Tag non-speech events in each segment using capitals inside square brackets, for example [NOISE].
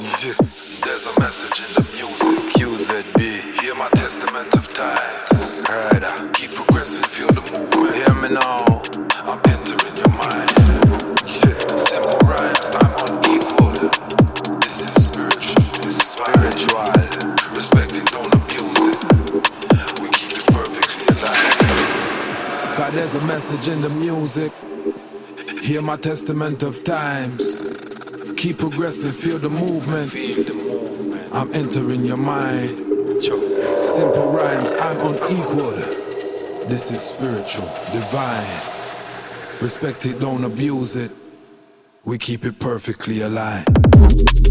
There's a message in the music. QZB. Hear my testament of times. Right. Keep progressing, feel the movement. Hear me now. I'm entering your mind. Simple rhymes, I'm unequal. This is spiritual. This is spiritual. Respect it, don't abuse it. We keep it perfectly alive. God, there's a message in the music. Hear my testament of times. Keep progressing, feel the movement. Feel the movement. I'm entering your mind. Simple rhymes, I'm unequal. This is spiritual, divine. Respect it, don't abuse it. We keep it perfectly aligned.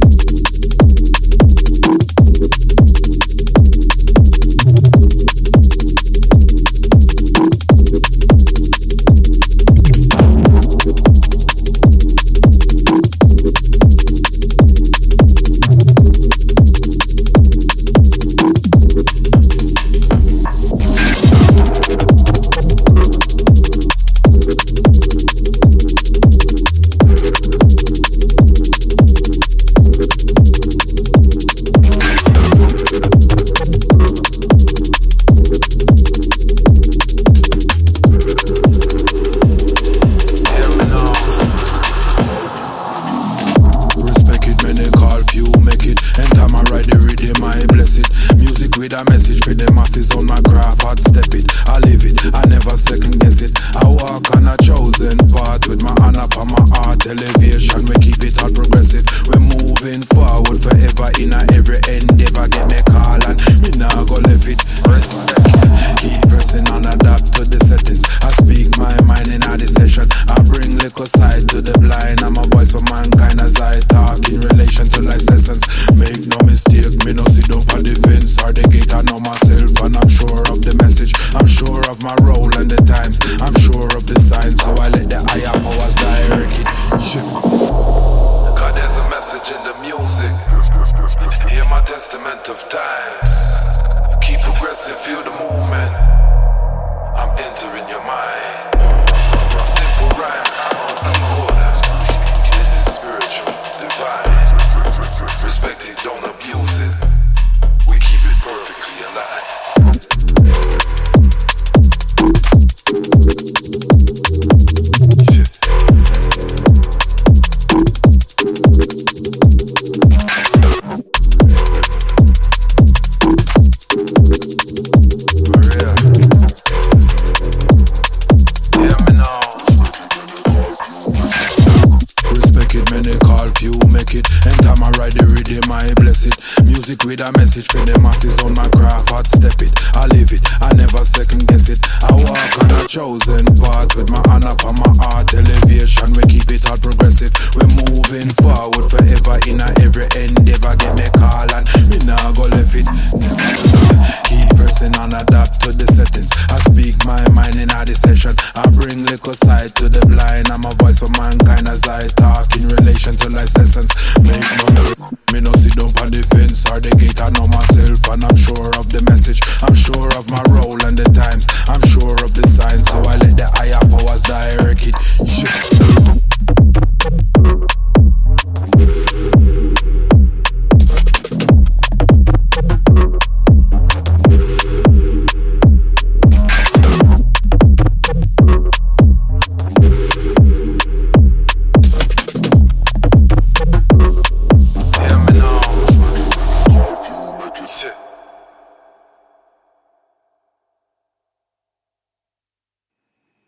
For mankind as I talk in relation to life's lessons. Make no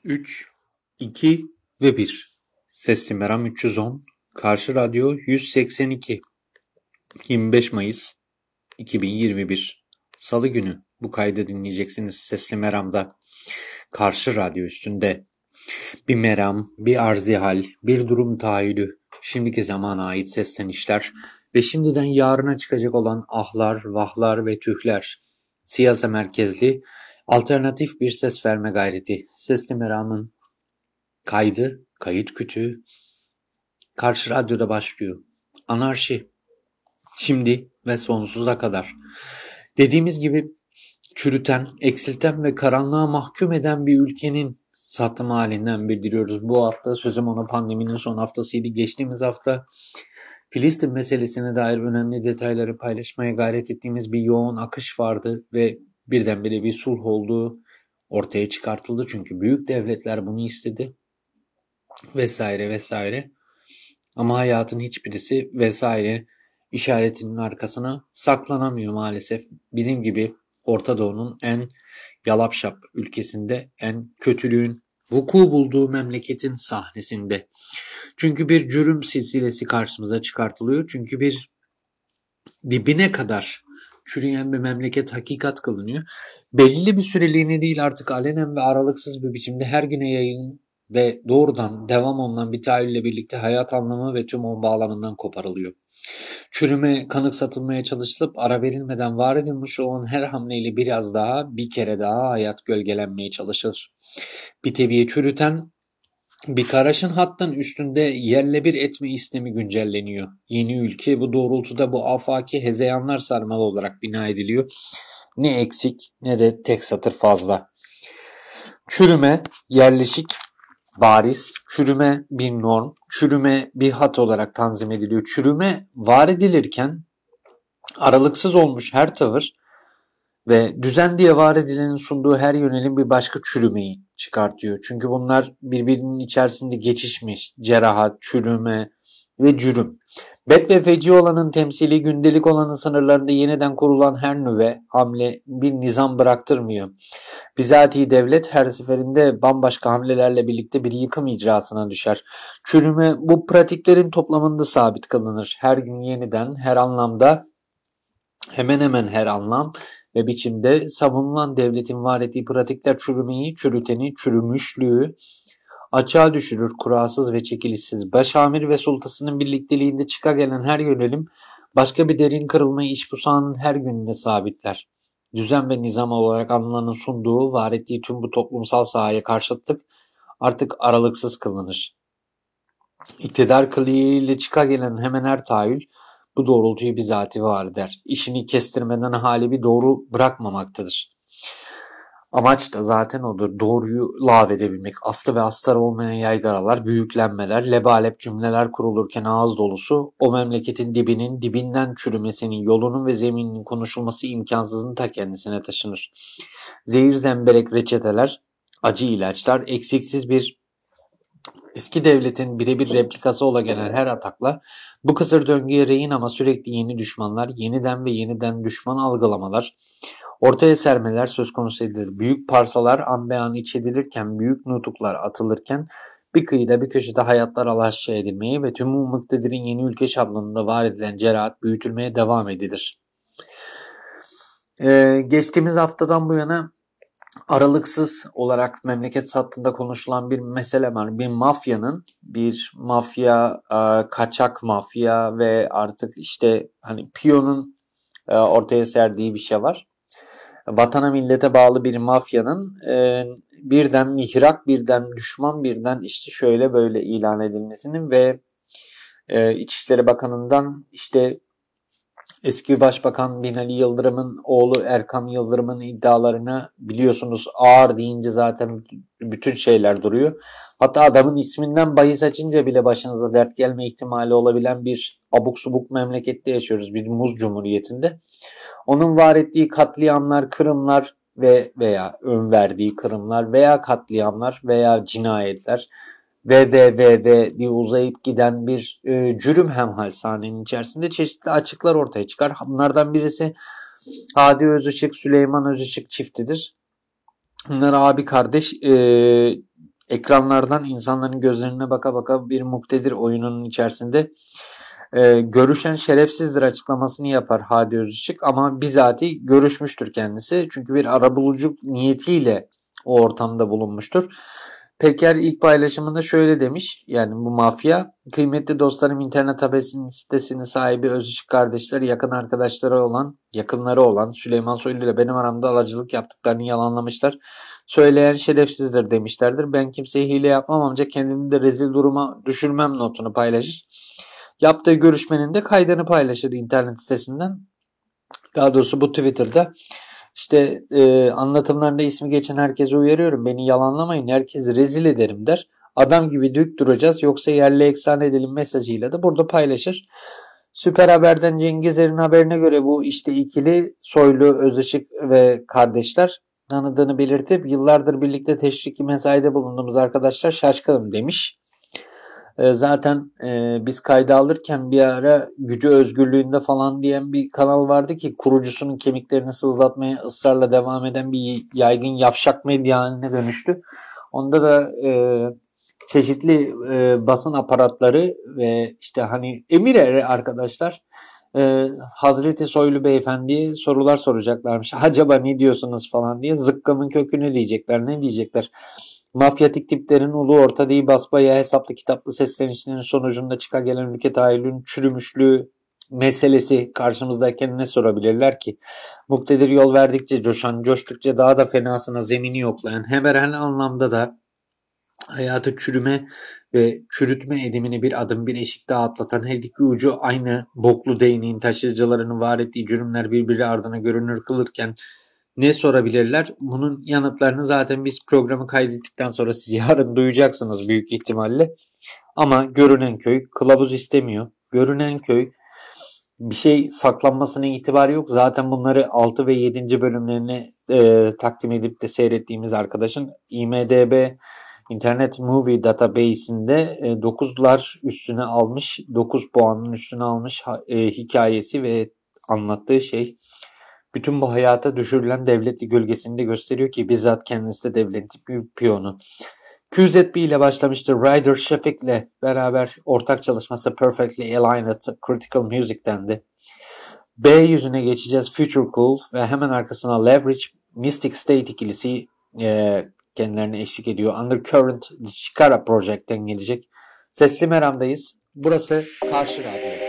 3, 2 ve 1. Sesli Meram 310, Karşı Radyo 182. 25 Mayıs 2021. Salı günü bu kaydı dinleyeceksiniz Sesli Meram'da. Karşı Radyo üstünde. Bir meram, bir arzihal, bir durum tahayyülü, şimdiki zamana ait seslenişler ve şimdiden yarına çıkacak olan ahlar, vahlar ve tühler. Siyasa merkezli alternatif bir ses verme gayreti. Sesli Meram'ın kaydı, kayıt kütüğü Karşı Radyo'da başlıyor. Anarşi. Şimdi ve sonsuza kadar. Dediğimiz gibi çürüten, eksilten ve karanlığa mahkum eden bir ülkenin sattım halinden bildiriyoruz. Bu hafta sözüm ona pandeminin son haftasıydı. Geçtiğimiz hafta Filistin meselesine dair önemli detayları paylaşmaya gayret ettiğimiz bir yoğun akış vardı ve birdenbire bir sulh olduğu ortaya çıkartıldı. Çünkü büyük devletler bunu istedi vesaire vesaire. Ama hayatın hiçbirisi vesaire işaretinin arkasına saklanamıyor maalesef. Bizim gibi Orta Doğu'nun en yalapşap ülkesinde en kötülüğün vuku bulduğu memleketin sahnesinde. Çünkü bir cürüm silsilesi karşımıza çıkartılıyor. Çünkü bir dibine kadar çürüyen bir memleket hakikat kılınıyor. Belli bir süreliğine değil artık alenen ve aralıksız bir biçimde her güne yayın ve doğrudan devam olunan bir tahayyülle birlikte hayat anlamı ve tüm o bağlamından koparılıyor. Çürüme kanık satılmaya çalışılıp ara verilmeden var edilmiş olan her hamleyle biraz daha bir kere daha hayat gölgelenmeye çalışır. Bir teviye çürüten bir karaşın hattın üstünde yerle bir etme istemi güncelleniyor. Yeni ülke bu doğrultuda bu afaki hezeyanlar sarmalı olarak bina ediliyor. Ne eksik ne de tek satır fazla. Çürüme yerleşik bariz, çürüme bir norm, çürüme bir hat olarak tanzim ediliyor. Çürüme var edilirken aralıksız olmuş her tavır ve düzen diye var edilenin sunduğu her yönelim bir başka çürümeyi çıkartıyor. Çünkü bunlar birbirinin içerisinde geçişmiş cerahat, çürüme ve cürüm. Bet ve feci olanın temsili gündelik olanın sınırlarında yeniden kurulan her nüve hamle bir nizam bıraktırmıyor. Bizatihi devlet her seferinde bambaşka hamlelerle birlikte bir yıkım icrasına düşer. Çürüme bu pratiklerin toplamında sabit kılınır. Her gün yeniden her anlamda hemen hemen her anlam ve biçimde savunulan devletin var ettiği pratikler çürümeyi, çürüteni, çürümüşlüğü, açığa düşürür kurasız ve çekilişsiz. Başamir ve sultasının birlikteliğinde çıka gelen her yönelim başka bir derin kırılmayı iş busanın her gününde sabitler. Düzen ve nizam olarak anılanın sunduğu, var ettiği tüm bu toplumsal sahaya karşıtlık artık aralıksız kılınır. İktidar kılığıyla çıka gelen hemen her tahayyül bu doğrultuyu bizatihi var eder. İşini kestirmeden hali bir doğru bırakmamaktadır. Amaç da zaten odur. Doğruyu lağvedebilmek. Aslı ve astar olmayan yaygaralar, büyüklenmeler, lebalep cümleler kurulurken ağız dolusu o memleketin dibinin dibinden çürümesinin yolunun ve zemininin konuşulması imkansızın ta kendisine taşınır. Zehir zemberek reçeteler, acı ilaçlar, eksiksiz bir eski devletin birebir replikası ola gelen her atakla bu kısır döngüye rehin ama sürekli yeni düşmanlar, yeniden ve yeniden düşman algılamalar, Ortaya sermeler söz konusu edilir. Büyük parsalar an be an iç edilirken, büyük nutuklar atılırken bir kıyıda bir köşede hayatlar alaşağı edilmeye ve tüm bu mıktedirin yeni ülke şablonunda var edilen cerahat büyütülmeye devam edilir. Ee, geçtiğimiz haftadan bu yana aralıksız olarak memleket sattığında konuşulan bir mesele var. Bir mafyanın, bir mafya, e, kaçak mafya ve artık işte hani piyonun e, ortaya serdiği bir şey var vatana millete bağlı bir mafyanın e, birden mihrak, birden düşman, birden işte şöyle böyle ilan edilmesinin ve İçişleri Bakanı'ndan işte eski Başbakan Binali Yıldırım'ın oğlu Erkam Yıldırım'ın iddialarını biliyorsunuz ağır deyince zaten bütün şeyler duruyor. Hatta adamın isminden bahis açınca bile başınıza dert gelme ihtimali olabilen bir abuk subuk memlekette yaşıyoruz. Bir muz cumhuriyetinde. Onun var ettiği katliamlar, kırımlar ve veya ön verdiği kırımlar veya katliamlar veya cinayetler ve ve ve ve diye uzayıp giden bir e, cürüm hemhal sahnenin içerisinde çeşitli açıklar ortaya çıkar. Bunlardan birisi Hadi Özışık, Süleyman Özışık çiftidir. Bunlar abi kardeş e, ekranlardan insanların gözlerine baka baka bir muktedir oyununun içerisinde e, görüşen şerefsizdir açıklamasını yapar Hadi Özışık ama bizatihi görüşmüştür kendisi. Çünkü bir arabuluculuk niyetiyle o ortamda bulunmuştur. Peker ilk paylaşımında şöyle demiş. Yani bu mafya kıymetli dostlarım internet habersinin sitesinin sahibi Özışık kardeşler yakın arkadaşları olan yakınları olan Süleyman Soylu ile benim aramda alacılık yaptıklarını yalanlamışlar. Söyleyen şerefsizdir demişlerdir. Ben kimseye hile yapmam ancak kendimi de rezil duruma düşürmem notunu paylaşır. Yaptığı görüşmenin de kaydını paylaşır internet sitesinden. Daha doğrusu bu Twitter'da işte e, anlatımlarında ismi geçen herkese uyarıyorum. Beni yalanlamayın. Herkes rezil ederim der. adam gibi dük duracağız yoksa yerli eksan edelim mesajıyla da burada paylaşır. Süper Haber'den Cengizer'in haberine göre bu işte ikili Soylu, Özışık ve kardeşler tanıdığını belirtip yıllardır birlikte teşviki mesaide bulunduğumuz arkadaşlar şaşkınım demiş. E, zaten e, biz kayda alırken bir ara gücü özgürlüğünde falan diyen bir kanal vardı ki kurucusunun kemiklerini sızlatmaya ısrarla devam eden bir yaygın yavşak medya haline dönüştü. Onda da e, çeşitli e, basın aparatları ve işte hani emir eri arkadaşlar e, Hazreti Soylu Beyefendi'ye sorular soracaklarmış. [LAUGHS] Acaba ne diyorsunuz falan diye zıkkımın kökünü diyecekler. Ne diyecekler? Mafyatik tiplerin ulu orta değil basbaya hesaplı kitaplı seslenişlerinin sonucunda çıka gelen ülke tahayyülün çürümüşlüğü meselesi karşımızdayken ne sorabilirler ki? Muktedir yol verdikçe coşan, coştukça daha da fenasına zemini yoklayan, hemen her anlamda da hayatı çürüme ve çürütme edimini bir adım bir eşik daha atlatan her iki ucu aynı boklu değneğin taşıyıcılarını var ettiği cürümler birbiri ardına görünür kılırken ne sorabilirler? Bunun yanıtlarını zaten biz programı kaydettikten sonra siz [LAUGHS] yarın duyacaksınız büyük ihtimalle. Ama görünen köy kılavuz istemiyor. Görünen köy bir şey saklanmasına itibar yok. Zaten bunları 6 ve 7. bölümlerini e, takdim edip de seyrettiğimiz arkadaşın IMDB Internet Movie Database'inde 9'lar e, üstüne almış, 9 puanın üstüne almış e, hikayesi ve anlattığı şey bütün bu hayata düşürülen devletli gölgesini de gösteriyor ki bizzat kendisi de devletin bir piyonu. QZB ile başlamıştır. Ryder ile beraber ortak çalışması Perfectly Aligned Critical Music'tendi. B yüzüne geçeceğiz Future Cool ve hemen arkasına Leverage Mystic State ikilisi e, kendilerine eşlik ediyor. Undercurrent Chikara Project'ten gelecek. Sesli Meram'dayız. Burası Karşı Radyo.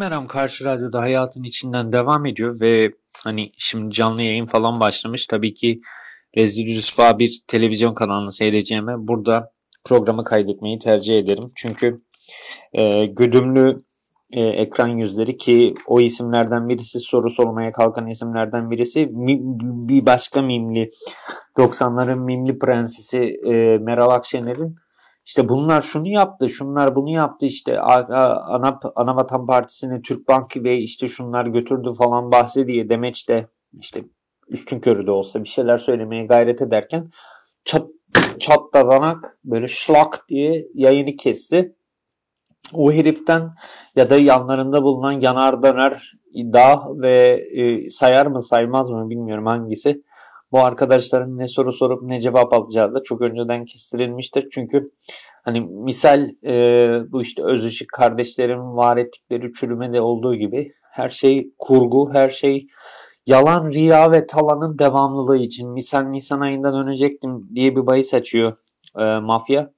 Meram Karşı Radyo'da hayatın içinden devam ediyor ve hani şimdi canlı yayın falan başlamış. Tabii ki Rezil Rüsva bir televizyon kanalını seyredeceğime burada programı kaydetmeyi tercih ederim. Çünkü e, güdümlü e, ekran yüzleri ki o isimlerden birisi soru sormaya kalkan isimlerden birisi bir başka mimli 90'ların mimli prensesi e, Meral Akşener'in işte bunlar şunu yaptı, şunlar bunu yaptı işte ana Anavatan Partisi'ni Türk Bank ve işte şunlar götürdü falan bahsi diye demeçte işte üstün körü de olsa bir şeyler söylemeye gayret ederken çat, çatlanarak böyle şlak diye yayını kesti. O heriften ya da yanlarında bulunan yanar döner iddia ve e, sayar mı saymaz mı bilmiyorum hangisi bu arkadaşların ne soru sorup ne cevap alacağı da çok önceden kestirilmiştir. Çünkü hani misal e, bu işte Özışık kardeşlerin var ettikleri çürümede olduğu gibi her şey kurgu, her şey yalan, riya ve talanın devamlılığı için. Misal Nisan ayından dönecektim diye bir bahis açıyor e, mafya.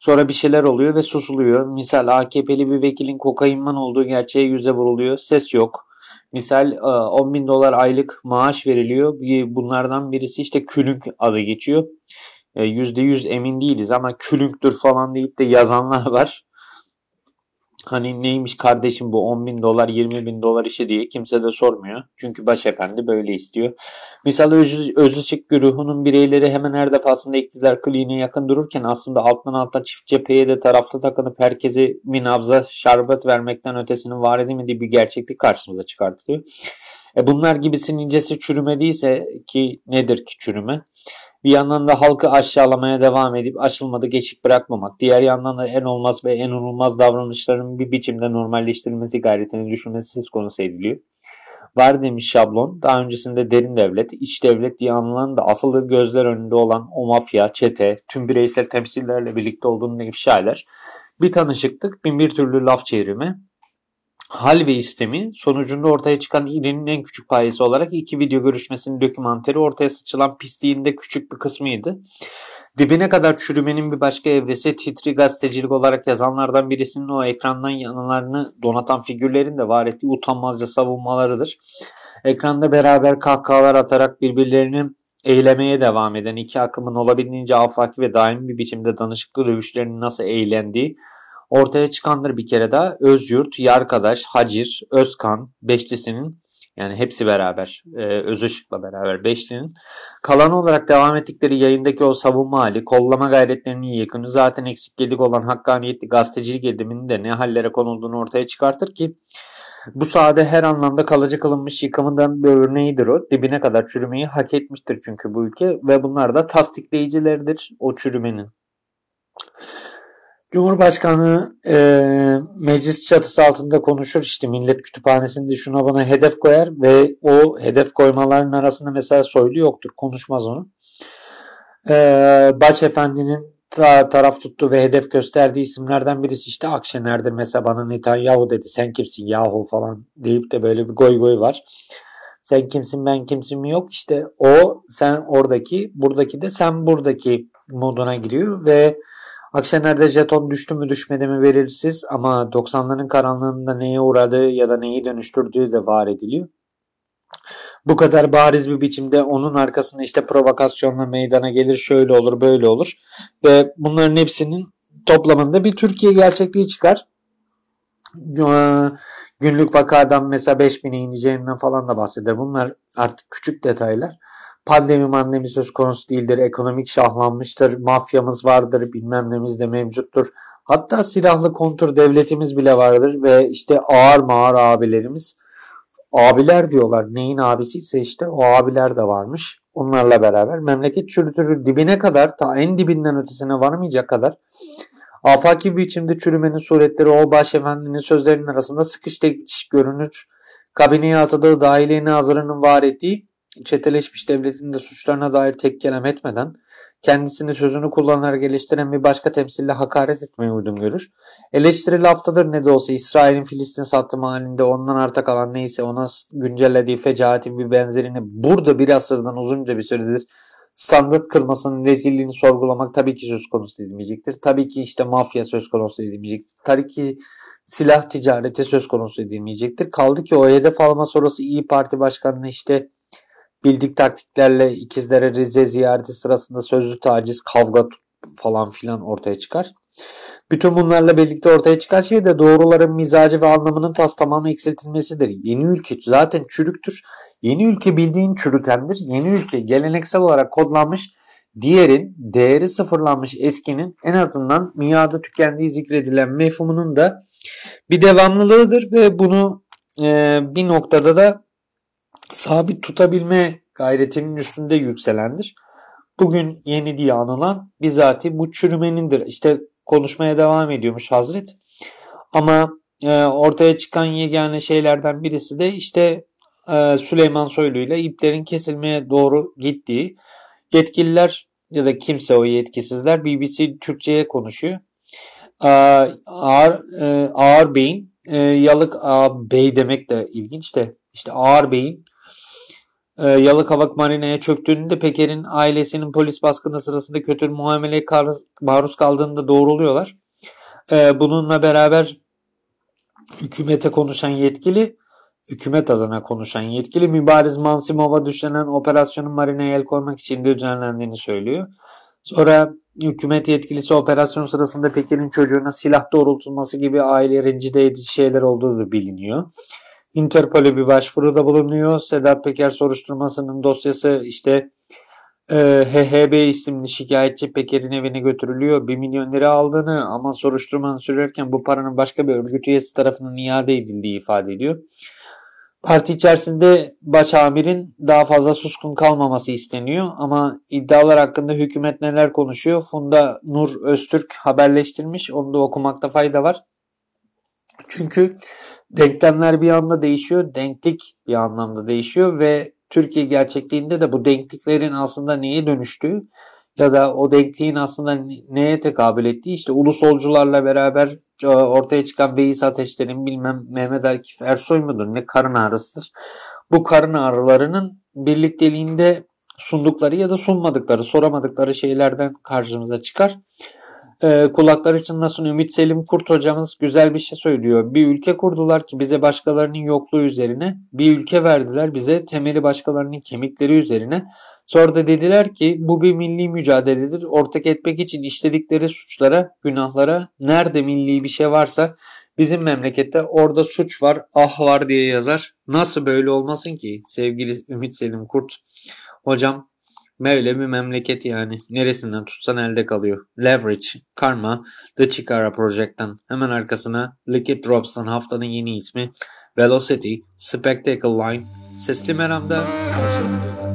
Sonra bir şeyler oluyor ve susuluyor. Misal AKP'li bir vekilin kokainman olduğu gerçeğe yüze vuruluyor. Ses yok. Misal 10 e, bin dolar aylık maaş veriliyor. Bunlardan birisi işte külünk adı geçiyor. %100 e, emin değiliz ama külünktür falan deyip de yazanlar [LAUGHS] var. Hani neymiş kardeşim bu 10 bin dolar 20 bin dolar işi diye kimse de sormuyor. Çünkü başefendi böyle istiyor. Misal Öz, Özışık güruhunun bireyleri hemen her defasında iktidar kliğine yakın dururken aslında alttan alta çift cepheye de tarafta takınıp herkese bir şarbet vermekten ötesinin var edemediği bir gerçeklik karşımıza çıkartılıyor. E bunlar gibisinin incesi çürüme değilse ki nedir ki çürüme? Bir yandan da halkı aşağılamaya devam edip açılmadı geçik bırakmamak. Diğer yandan da en olmaz ve en unulmaz davranışların bir biçimde normalleştirilmesi gayretini düşünmesi söz konusu ediliyor. Var demiş şablon. Daha öncesinde derin devlet, iç devlet diye anılan da asılı gözler önünde olan o mafya, çete, tüm bireysel temsillerle birlikte olduğunu ifşa eder. Bir tanışıklık, bin bir türlü laf çevrimi, hal ve istemi sonucunda ortaya çıkan irinin en küçük payesi olarak iki video görüşmesinin dokümanteri ortaya sıçılan pisliğin de küçük bir kısmıydı. Dibine kadar çürümenin bir başka evresi titri gazetecilik olarak yazanlardan birisinin o ekrandan yanılarını donatan figürlerin de var ettiği utanmazca savunmalarıdır. Ekranda beraber kahkahalar atarak birbirlerini eylemeye devam eden iki akımın olabildiğince afaki ve daim bir biçimde danışıklı dövüşlerinin nasıl eğlendiği ortaya çıkandır bir kere daha. Özyurt, Yarkadaş, Hacir, Özkan beşlisinin yani hepsi beraber e, Özışık'la beraber beşlinin kalan olarak devam ettikleri yayındaki o savunma hali, kollama gayretlerinin yakını zaten eksiklik olan hakkaniyetli gazetecilik ediminin de ne hallere konulduğunu ortaya çıkartır ki bu sahada her anlamda kalıcı kılınmış yıkımından bir örneğidir o. Dibine kadar çürümeyi hak etmiştir çünkü bu ülke ve bunlar da tasdikleyicileridir o çürümenin. Cumhurbaşkanı e, meclis çatısı altında konuşur. İşte millet kütüphanesinde şuna bana hedef koyar ve o hedef koymaların arasında mesela soylu yoktur. Konuşmaz onu. E, Başefendinin ta, taraf tuttu ve hedef gösterdiği isimlerden birisi işte Akşener'dir. Mesela bana Netanyahu dedi. Sen kimsin yahu falan deyip de böyle bir goy goy var. Sen kimsin ben kimsin yok. İşte o sen oradaki buradaki de sen buradaki moduna giriyor ve Akşener'de jeton düştü mü düşmedi mi belirsiz ama 90'ların karanlığında neye uğradığı ya da neyi dönüştürdüğü de var ediliyor. Bu kadar bariz bir biçimde onun arkasında işte provokasyonla meydana gelir şöyle olur böyle olur ve bunların hepsinin toplamında bir Türkiye gerçekliği çıkar. Günlük vakadan mesela 5000'e ineceğinden falan da bahseder. Bunlar artık küçük detaylar pandemi mandemi söz konusu değildir. Ekonomik şahlanmıştır. Mafyamız vardır. Bilmem nemiz de mevcuttur. Hatta silahlı kontur devletimiz bile vardır ve işte ağır mağar abilerimiz abiler diyorlar. Neyin abisi ise işte o abiler de varmış. Onlarla beraber memleket çürütürü dibine kadar ta en dibinden ötesine varmayacak kadar afaki biçimde çürümenin suretleri o başefendinin sözlerinin arasında sıkış tekiş görünür. Kabineye atadığı dahiliye nazırının var ettiği çeteleşmiş devletin de suçlarına dair tek kelam etmeden kendisini sözünü kullanarak geliştiren bir başka temsille hakaret etmeyi uygun görür. Eleştiri laftadır ne de olsa İsrail'in Filistin sattımı halinde ondan arta kalan neyse ona güncellediği fecaatin bir benzerini burada bir asırdan uzunca bir süredir standart kırmasının rezilliğini sorgulamak tabii ki söz konusu edilmeyecektir. Tabii ki işte mafya söz konusu edilmeyecektir. Tabii ki silah ticareti söz konusu edilmeyecektir. Kaldı ki o hedef alma sonrası İyi Parti Başkanı'nı işte bildik taktiklerle ikizlere Rize ziyareti sırasında sözlü taciz, kavga falan filan ortaya çıkar. Bütün bunlarla birlikte ortaya çıkan şey de doğruların mizacı ve anlamının tas tamamı eksiltilmesidir. Yeni ülke zaten çürüktür. Yeni ülke bildiğin çürütendir. Yeni ülke geleneksel olarak kodlanmış diğerin değeri sıfırlanmış eskinin en azından miadı tükendiği zikredilen mefhumunun da bir devamlılığıdır ve bunu e, bir noktada da sabit tutabilme gayretinin üstünde yükselendir. Bugün yeni diye anılan bizatihi bu çürümenindir. İşte konuşmaya devam ediyormuş Hazret. Ama e, ortaya çıkan yegane şeylerden birisi de işte e, Süleyman Soylu ile iplerin kesilmeye doğru gittiği yetkililer ya da kimse o yetkisizler BBC Türkçe'ye konuşuyor. Ağır, e, ağır Bey'in e, Yalık Ağa Bey demek de ilginç de işte Ağır Bey'in e, Yalıkavak Marine'ye çöktüğünde Peker'in ailesinin polis baskını sırasında kötü muameleye maruz kaldığını da doğruluyorlar. E, bununla beraber hükümete konuşan yetkili hükümet adına konuşan yetkili Mübariz Mansimov'a düşlenen operasyonun marineye el koymak için düzenlendiğini söylüyor. Sonra hükümet yetkilisi operasyon sırasında Peker'in çocuğuna silah doğrultulması gibi aile rencide edici şeyler olduğu da biliniyor. Interpol'e bir başvuruda bulunuyor. Sedat Peker soruşturmasının dosyası işte e, HHB isimli şikayetçi Peker'in evine götürülüyor. 1 milyon lira aldığını ama soruşturmanın sürerken bu paranın başka bir örgüt üyesi tarafından iade edildiği ifade ediyor. Parti içerisinde başamirin daha fazla suskun kalmaması isteniyor ama iddialar hakkında hükümet neler konuşuyor? Funda Nur Öztürk haberleştirmiş. Onu da okumakta fayda var. Çünkü denklemler bir anda değişiyor, denklik bir anlamda değişiyor ve Türkiye gerçekliğinde de bu denkliklerin aslında neye dönüştüğü ya da o denkliğin aslında neye tekabül ettiği işte ulusolcularla beraber e, ortaya çıkan beis ateşlerin bilmem Mehmet Akif Ersoy mudur ne karın ağrısıdır. Bu karın ağrılarının birlikteliğinde sundukları ya da sunmadıkları, soramadıkları şeylerden karşımıza çıkar. E, kulakları çınlasın Ümit Selim Kurt hocamız güzel bir şey söylüyor. Bir ülke kurdular ki bize başkalarının yokluğu üzerine. Bir ülke verdiler bize temeli başkalarının kemikleri üzerine. Sonra da dediler ki bu bir milli mücadeledir. Ortak etmek için işledikleri suçlara, günahlara nerede milli bir şey varsa bizim memlekette orada suç var, ah var diye yazar. Nasıl böyle olmasın ki sevgili Ümit Selim Kurt? Hocam Böyle bir memleket yani. Neresinden tutsan elde kalıyor. Leverage, Karma, The Chikara Project'ten hemen arkasına Liquid Drops'tan haftanın yeni ismi Velocity, Spectacle Line, Sesli Meram'da karşılanıyor.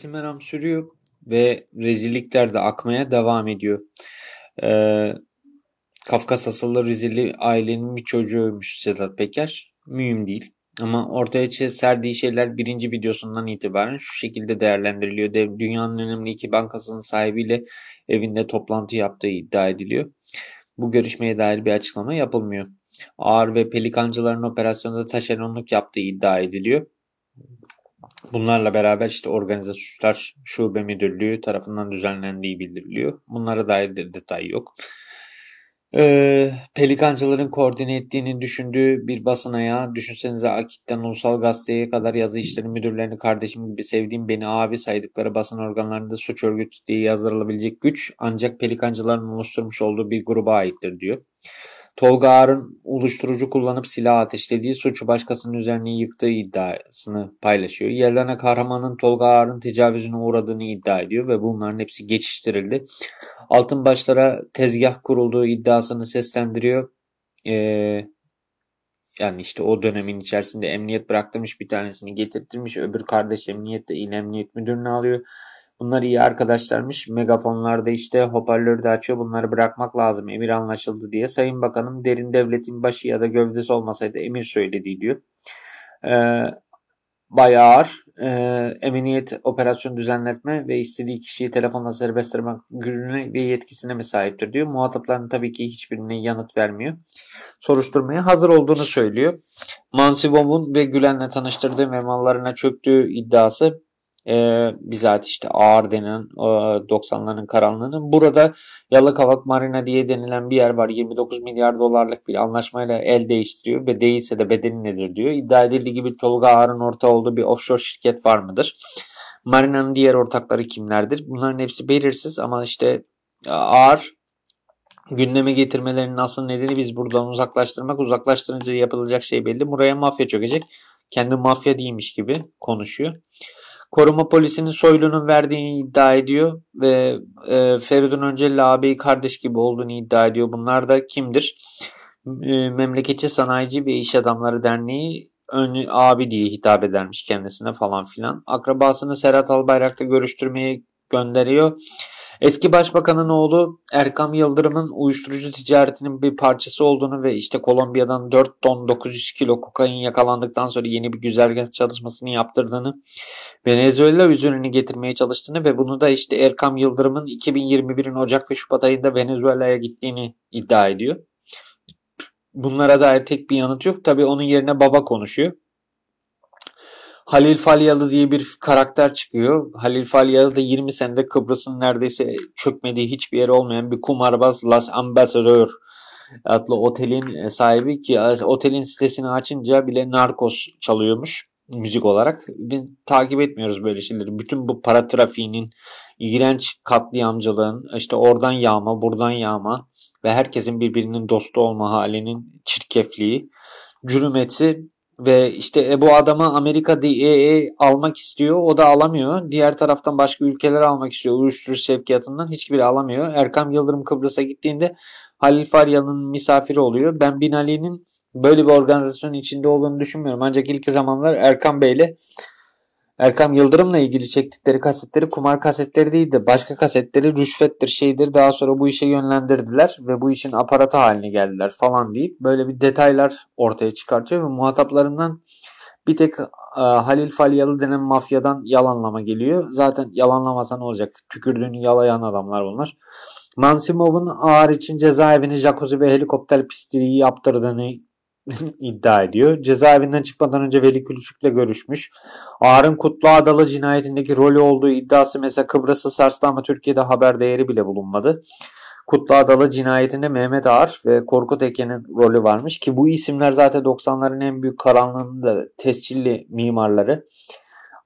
Sesli meram sürüyor ve rezillikler de akmaya devam ediyor. Ee, Kafkas asıllı Rizeli ailenin bir çocuğuymuş Sedat Peker. Mühim değil. Ama ortaya serdiği şeyler birinci videosundan itibaren şu şekilde değerlendiriliyor. Dünyanın önemli iki bankasının sahibiyle evinde toplantı yaptığı iddia ediliyor. Bu görüşmeye dair bir açıklama yapılmıyor. Ağır ve pelikancıların operasyonda taşeronluk yaptığı iddia ediliyor. Bunlarla beraber işte organize suçlar şube müdürlüğü tarafından düzenlendiği bildiriliyor. Bunlara dair de detay yok. Ee, pelikancıların koordine ettiğini düşündüğü bir basın ayağı. Düşünsenize Akit'ten Ulusal Gazete'ye kadar yazı işleri müdürlerini kardeşim gibi sevdiğim beni abi saydıkları basın organlarında suç örgütü diye yazdırılabilecek güç ancak pelikancıların oluşturmuş olduğu bir gruba aittir diyor. Tolga Ağar'ın oluşturucu kullanıp silah ateşlediği suçu başkasının üzerine yıktığı iddiasını paylaşıyor. Yelena Kahraman'ın Tolga Ağar'ın tecavüzüne uğradığını iddia ediyor ve bunların hepsi geçiştirildi. Altın başlara tezgah kurulduğu iddiasını seslendiriyor. Ee, yani işte o dönemin içerisinde emniyet bıraktırmış bir tanesini getirttirmiş. Öbür kardeş emniyette il emniyet müdürünü alıyor. Bunlar iyi arkadaşlarmış. Megafonlarda işte hoparlörü de açıyor. Bunları bırakmak lazım. Emir anlaşıldı diye. Sayın Bakanım derin devletin başı ya da gövdesi olmasaydı emir söylediği diyor. Ee, bayağı ağır. Ee, emniyet operasyon düzenletme ve istediği kişiyi telefonla serbest bırakmak gücüne ve yetkisine mi sahiptir diyor. Muhatapların tabii ki hiçbirine yanıt vermiyor. Soruşturmaya hazır olduğunu söylüyor. Mansivov'un ve Gülen'le tanıştırdığı ve mallarına çöktüğü iddiası e, bizzat işte ağır denen e, 90'ların karanlığının. Burada Yalıkavak Marina diye denilen bir yer var. 29 milyar dolarlık bir anlaşmayla el değiştiriyor ve değilse de bedeli nedir diyor. İddia edildiği gibi Tolga Ağar'ın orta olduğu bir offshore şirket var mıdır? Marina'nın diğer ortakları kimlerdir? Bunların hepsi belirsiz ama işte Ağar gündeme getirmelerinin asıl nedeni biz buradan uzaklaştırmak. Uzaklaştırınca yapılacak şey belli. Buraya mafya çökecek. Kendi mafya değilmiş gibi konuşuyor. Koruma polisinin soylunun verdiğini iddia ediyor ve e, Feridun Önceli ağabey kardeş gibi olduğunu iddia ediyor. Bunlar da kimdir? E, Memleketçi Sanayici ve İş Adamları Derneği ön, abi diye hitap edermiş kendisine falan filan. Akrabasını Serhat Albayrak'ta görüştürmeye gönderiyor. Eski başbakanın oğlu Erkam Yıldırım'ın uyuşturucu ticaretinin bir parçası olduğunu ve işte Kolombiya'dan 4 ton 900 kilo kokain yakalandıktan sonra yeni bir güzergah çalışmasını yaptırdığını, Venezuela üzerine getirmeye çalıştığını ve bunu da işte Erkam Yıldırım'ın 2021'in Ocak ve Şubat ayında Venezuela'ya gittiğini iddia ediyor. Bunlara dair tek bir yanıt yok. Tabii onun yerine baba konuşuyor. Halil Falyalı diye bir karakter çıkıyor. Halil Falyalı da 20 senede Kıbrıs'ın neredeyse çökmediği hiçbir yer olmayan bir kumarbaz Las Ambassador adlı otelin sahibi ki otelin sitesini açınca bile narkos çalıyormuş müzik olarak. Biz takip etmiyoruz böyle şeyleri. Bütün bu para trafiğinin, iğrenç katliamcılığın, işte oradan yağma, buradan yağma ve herkesin birbirinin dostu olma halinin çirkefliği, cürümeti ve işte e, bu adamı Amerika DEA almak istiyor. O da alamıyor. Diğer taraftan başka ülkeler almak istiyor. Uyuşturucu sevkiyatından hiçbiri alamıyor. Erkam Yıldırım Kıbrıs'a gittiğinde Halil Faryalı'nın misafiri oluyor. Ben Binali'nin böyle bir organizasyonun içinde olduğunu düşünmüyorum. Ancak ilk zamanlar Erkam Bey'le Erkam Yıldırım'la ilgili çektikleri kasetleri kumar kasetleri değil de başka kasetleri rüşvettir şeydir daha sonra bu işe yönlendirdiler ve bu işin aparatı haline geldiler falan deyip böyle bir detaylar ortaya çıkartıyor ve muhataplarından bir tek e, Halil Falyalı denen mafyadan yalanlama geliyor. Zaten yalanlamasa ne olacak? Tükürdüğünü yalayan adamlar bunlar. Mansimov'un ağır için cezaevini jacuzzi ve helikopter pisti yaptırdığını [LAUGHS] iddia ediyor. Cezaevinden çıkmadan önce Veli Külüşük'le görüşmüş. Ağar'ın Kutlu Adalı cinayetindeki rolü olduğu iddiası mesela Kıbrıs'ı sarstı ama Türkiye'de haber değeri bile bulunmadı. Kutlu Adalı cinayetinde Mehmet Ağar ve Korkut Eken'in rolü varmış ki bu isimler zaten 90'ların en büyük karanlığının da tescilli mimarları.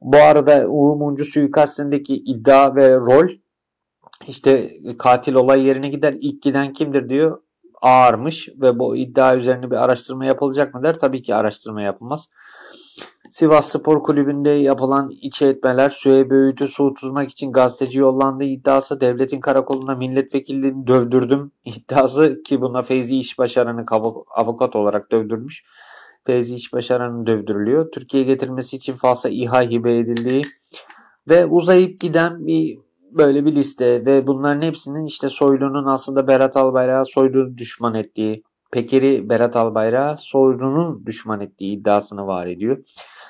Bu arada Uğur Mumcu suikastindeki iddia ve rol işte katil olay yerine gider ilk giden kimdir diyor ağırmış ve bu iddia üzerine bir araştırma yapılacak mı der? Tabii ki araştırma yapılmaz. Sivas Spor Kulübü'nde yapılan içi etmeler Süheyb Öğüt'ü soğutulmak için gazeteci yollandığı iddiası devletin karakoluna milletvekilliğini dövdürdüm [LAUGHS] iddiası ki buna Feyzi İşbaşaran'ı avukat olarak dövdürmüş. Feyzi İşbaşaran'ın dövdürülüyor. Türkiye'ye getirilmesi için fazla İHA hibe edildiği Ve uzayıp giden bir böyle bir liste ve bunların hepsinin işte Soylu'nun aslında Berat Albayrak'a Soylu'nu düşman ettiği, Peker'i Berat Albayrak'a Soylu'nun düşman ettiği iddiasını var ediyor.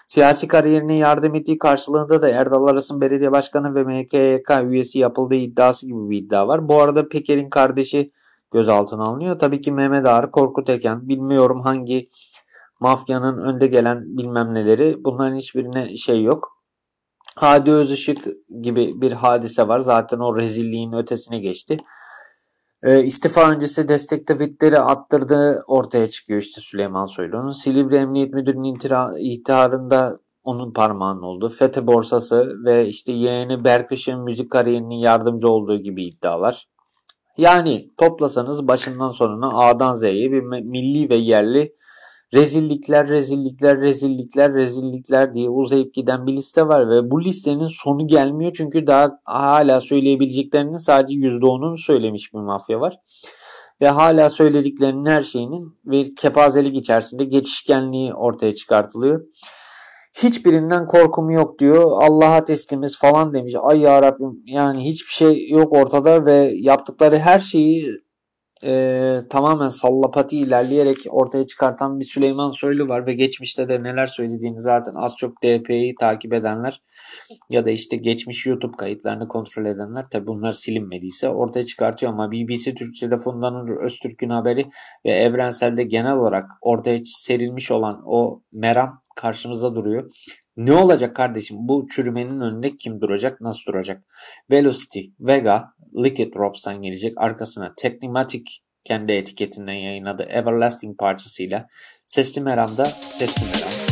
Siyasi kariyerine yardım ettiği karşılığında da Erdal Aras'ın belediye başkanı ve MKYK üyesi yapıldığı iddiası gibi bir iddia var. Bu arada Peker'in kardeşi gözaltına alınıyor. Tabii ki Mehmet Ağar, Korkut Eken, bilmiyorum hangi mafyanın önde gelen bilmem neleri bunların hiçbirine şey yok. Hadi Özışık gibi bir hadise var. Zaten o rezilliğin ötesine geçti. E, istifa öncesi destek tweetleri attırdığı ortaya çıkıyor işte Süleyman Soylu'nun. Silivri Emniyet Müdürü'nün itiharında onun parmağının oldu. FETÖ borsası ve işte yeğeni Berkış'ın müzik kariyerinin yardımcı olduğu gibi iddialar. Yani toplasanız başından sonuna A'dan Z'ye bir milli ve yerli rezillikler, rezillikler, rezillikler, rezillikler diye uzayıp giden bir liste var ve bu listenin sonu gelmiyor çünkü daha hala söyleyebileceklerinin sadece %10'unu söylemiş bir mafya var. Ve hala söylediklerinin her şeyinin bir kepazelik içerisinde geçişkenliği ortaya çıkartılıyor. Hiçbirinden korkum yok diyor. Allah'a teslimiz falan demiş. Ay ya Rabbim yani hiçbir şey yok ortada ve yaptıkları her şeyi e, tamamen sallapati ilerleyerek ortaya çıkartan bir Süleyman Soylu var ve geçmişte de neler söylediğini zaten az çok DP'yi takip edenler ya da işte geçmiş YouTube kayıtlarını kontrol edenler tabi bunlar silinmediyse ortaya çıkartıyor ama BBC Türkçe'de Funda Öztürk'ün haberi ve Evrensel'de genel olarak ortaya serilmiş olan o meram karşımıza duruyor. Ne olacak kardeşim? Bu çürümenin önünde kim duracak? Nasıl duracak? Velocity, Vega, Liquid Drops'tan gelecek. Arkasına Technimatic kendi etiketinden yayınladığı Everlasting parçasıyla Sesli Meram'da Sesli Meram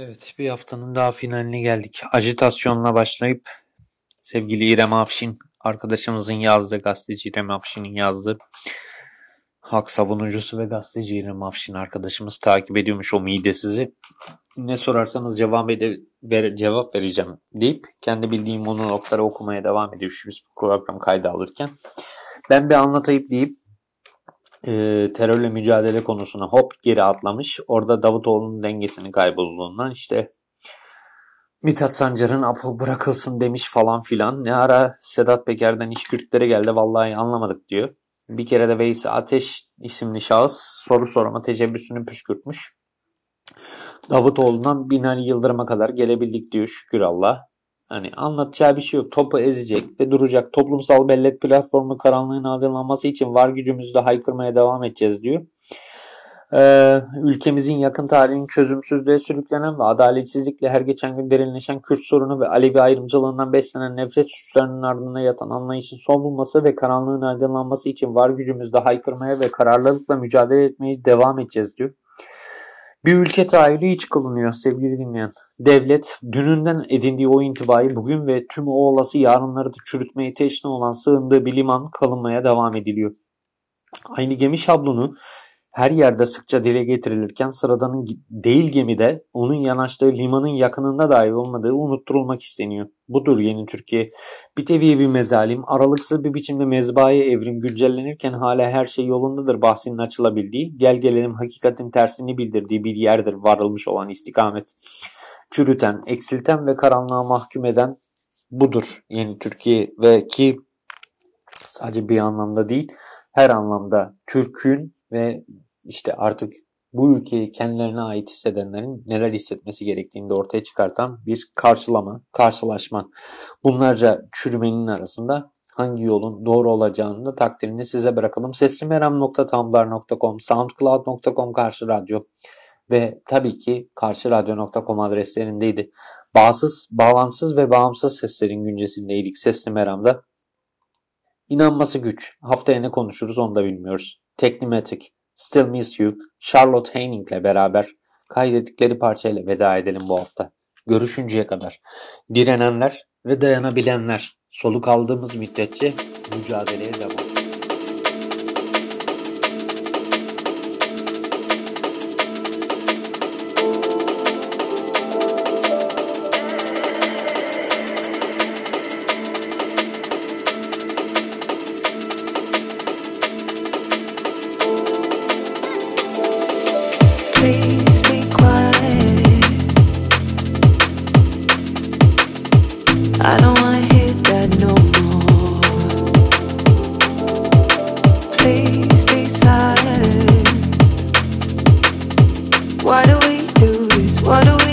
Evet bir haftanın daha finaline geldik. Ajitasyonla başlayıp sevgili İrem Afşin arkadaşımızın yazdığı gazeteci İrem Afşin'in yazdığı hak savunucusu ve gazeteci İrem Afşin arkadaşımız takip ediyormuş o midesizi. Ne sorarsanız cevap, ede, ver, cevap vereceğim deyip kendi bildiğim monologları okumaya devam ediyor bu program kaydı alırken. Ben bir anlatayım deyip e, terörle mücadele konusuna hop geri atlamış. Orada Davutoğlu'nun dengesini kaybolduğundan işte Mithat Sancar'ın Apo bırakılsın demiş falan filan. Ne ara Sedat Peker'den iş Kürtlere geldi vallahi anlamadık diyor. Bir kere de Veysi Ateş isimli şahıs soru sorma teşebbüsünü püskürtmüş. Davutoğlu'ndan Binali Yıldırım'a kadar gelebildik diyor şükür Allah. Hani anlatacağı bir şey yok. Topu ezecek ve duracak. Toplumsal bellek platformu karanlığın aydınlanması için var gücümüzle haykırmaya devam edeceğiz diyor. Ee, ülkemizin yakın tarihinin çözümsüzlüğe sürüklenen ve adaletsizlikle her geçen gün derinleşen Kürt sorunu ve Alevi ayrımcılığından beslenen nefret suçlarının ardında yatan anlayışın son bulması ve karanlığın aydınlanması için var gücümüzle haykırmaya ve kararlılıkla mücadele etmeye devam edeceğiz diyor. Bir ülke tahayyülü hiç kılınıyor sevgili dinleyen. Devlet dününden edindiği o intibayı bugün ve tüm o olası yarınları da çürütmeye teşne olan sığındığı bir liman kalınmaya devam ediliyor. Aynı gemi şablonu her yerde sıkça dile getirilirken sıradanın değil gemide onun yanaştığı limanın yakınında dahi olmadığı unutturulmak isteniyor. Budur yeni Türkiye. Bir teviye bir mezalim, aralıksız bir biçimde mezbaya evrim güncellenirken hala her şey yolundadır bahsinin açılabildiği, gel gelelim hakikatin tersini bildirdiği bir yerdir varılmış olan istikamet. Çürüten, eksilten ve karanlığa mahkum eden budur yeni Türkiye ve ki sadece bir anlamda değil her anlamda Türk'ün ve işte artık bu ülkeyi kendilerine ait hissedenlerin neler hissetmesi gerektiğini de ortaya çıkartan bir karşılama, karşılaşma. Bunlarca çürümenin arasında hangi yolun doğru olacağını da takdirini size bırakalım. Seslimeram.tumblr.com, soundcloud.com karşı radyo ve tabii ki karşıradyo.com adreslerindeydi. Bağımsız, bağlantısız ve bağımsız seslerin güncesindeydik Sesli Meram'da. İnanması güç. Haftaya ne konuşuruz onu da bilmiyoruz. Teknimetik, Still Miss You, Charlotte Heining'le beraber kaydettikleri parçayla veda edelim bu hafta. Görüşünceye kadar. Direnenler ve dayanabilenler soluk aldığımız müddetçe mücadeleye devam. Why do we do this? Why do we?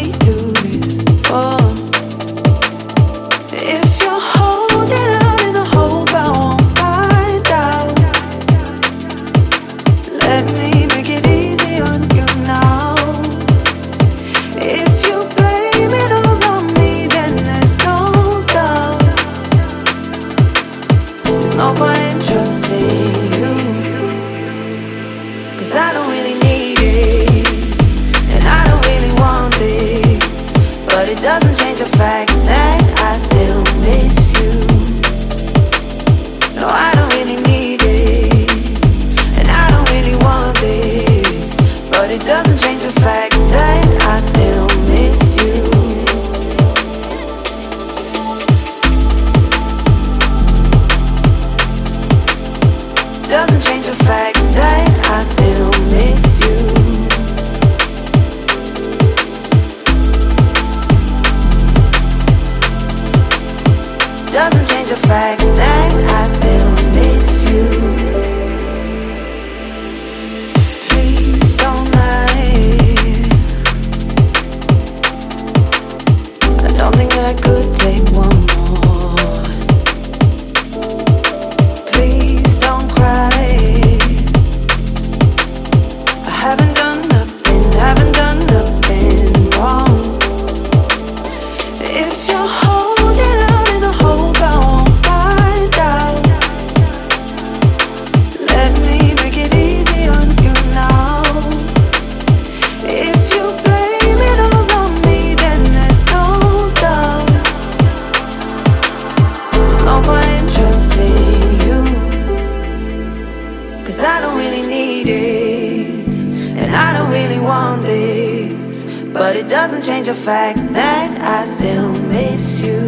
And I don't really want this, but it doesn't change the fact that I still miss you.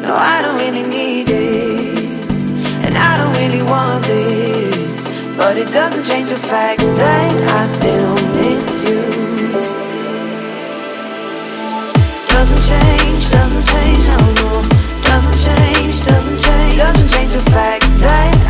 No, I don't really need it, and I don't really want this, but it doesn't change the fact that I still miss you. Doesn't change, doesn't change, no, no. Doesn't change, doesn't change, doesn't change the fact that.